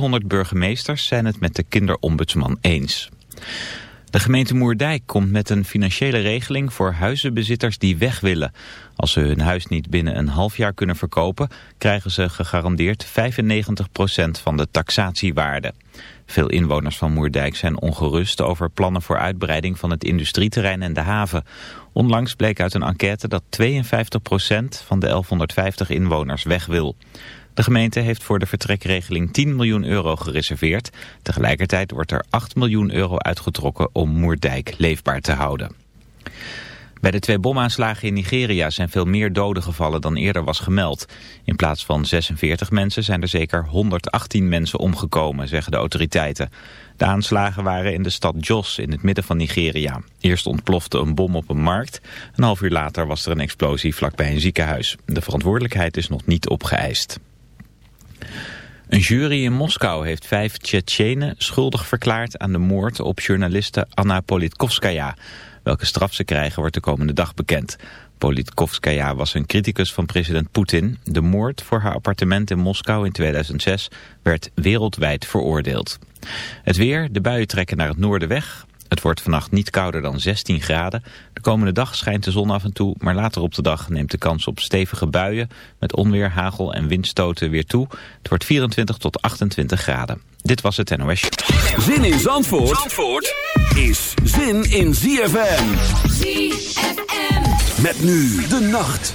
300 burgemeesters zijn het met de kinderombudsman eens. De gemeente Moerdijk komt met een financiële regeling voor huizenbezitters die weg willen. Als ze hun huis niet binnen een half jaar kunnen verkopen, krijgen ze gegarandeerd 95% van de taxatiewaarde. Veel inwoners van Moerdijk zijn ongerust over plannen voor uitbreiding van het industrieterrein en de haven. Onlangs bleek uit een enquête dat 52% van de 1150 inwoners weg wil. De gemeente heeft voor de vertrekregeling 10 miljoen euro gereserveerd. Tegelijkertijd wordt er 8 miljoen euro uitgetrokken om Moerdijk leefbaar te houden. Bij de twee bomaanslagen in Nigeria zijn veel meer doden gevallen dan eerder was gemeld. In plaats van 46 mensen zijn er zeker 118 mensen omgekomen, zeggen de autoriteiten. De aanslagen waren in de stad Jos in het midden van Nigeria. Eerst ontplofte een bom op een markt. Een half uur later was er een explosie vlakbij een ziekenhuis. De verantwoordelijkheid is nog niet opgeëist. Een jury in Moskou heeft vijf Tsjetsjenen schuldig verklaard aan de moord op journaliste Anna Politkovskaya. Welke straf ze krijgen wordt de komende dag bekend. Politkovskaya was een criticus van president Poetin. De moord voor haar appartement in Moskou in 2006 werd wereldwijd veroordeeld. Het weer, de buien trekken naar het noorden weg. Het wordt vannacht niet kouder dan 16 graden. De komende dag schijnt de zon af en toe, maar later op de dag neemt de kans op stevige buien met onweer, hagel en windstoten weer toe. Het wordt 24 tot 28 graden. Dit was het NOS. Zin in Zandvoort, Zandvoort is zin in ZFM. ZFM. Met nu de nacht.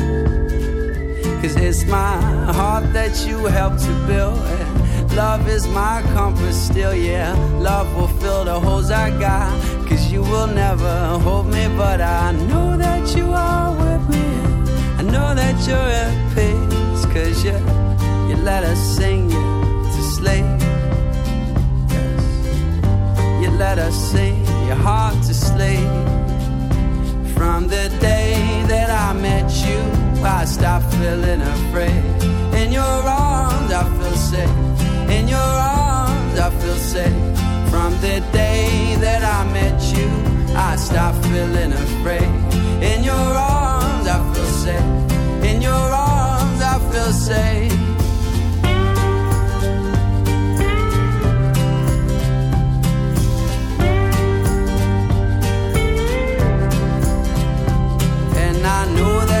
It's my heart that you helped to build. Love is my comfort still, yeah. Love will fill the holes I got. Cause you will never hold me, but I know that you are with me. I know that you're at peace. Cause you, you let us sing you to sleep. You let us sing your heart to sleep. From the day that I met you, I stopped feeling afraid. In your arms, I feel safe. In your arms, I feel safe. From the day that I met you, I stopped feeling afraid. In your arms, I feel safe. In your arms, I feel safe. And I know that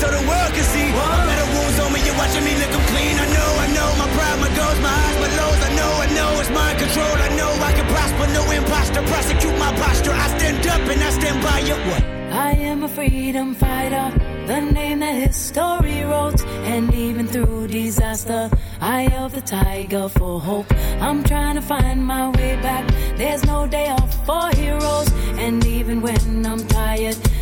so the world can see. A better wounds on me. You're watching me lick clean. I know, I know. My pride, my goals, my highs, my lows. I know, I know. It's mind control. I know I can prosper. No imposter. Prosecute my posture. I stand up and I stand by you. What? I am a freedom fighter, the name that history wrote. And even through disaster, I of the tiger for hope. I'm trying to find my way back. There's no day off for heroes. And even when I'm tired,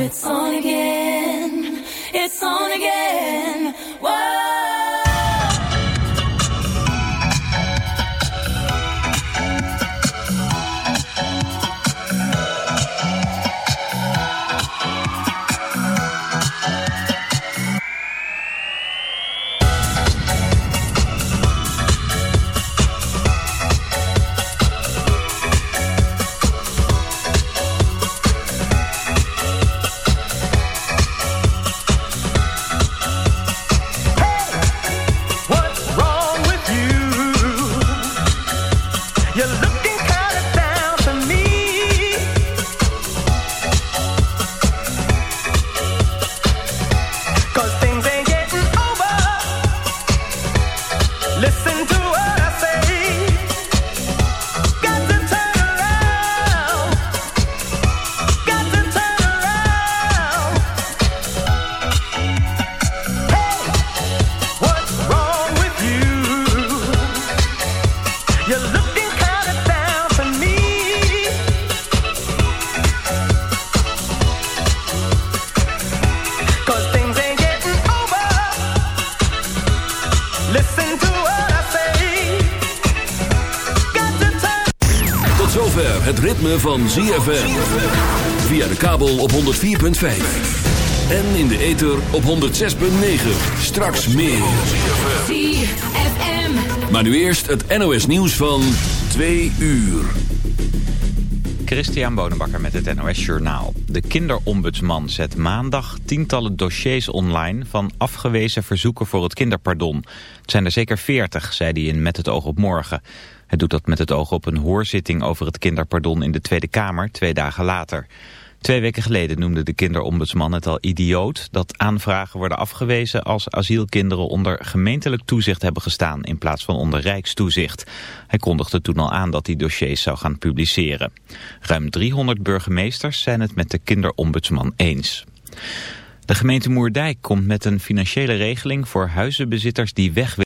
It's on again. Van ZFM. Via de kabel op 104.5. En in de ether op 106.9. Straks meer. ZFM. Maar nu eerst het NOS nieuws van 2 uur. Christian Bonenbakker met het NOS Journaal. De kinderombudsman zet maandag tientallen dossiers online... van afgewezen verzoeken voor het kinderpardon. Het zijn er zeker veertig, zei hij in Met het oog op morgen. Hij doet dat met het oog op een hoorzitting over het kinderpardon... in de Tweede Kamer, twee dagen later. Twee weken geleden noemde de kinderombudsman het al idioot... dat aanvragen worden afgewezen als asielkinderen onder gemeentelijk toezicht hebben gestaan... in plaats van onder rijkstoezicht. Hij kondigde toen al aan dat hij dossiers zou gaan publiceren. Ruim 300 burgemeesters zijn het met de kinderombudsman eens. De gemeente Moerdijk komt met een financiële regeling voor huizenbezitters die weg.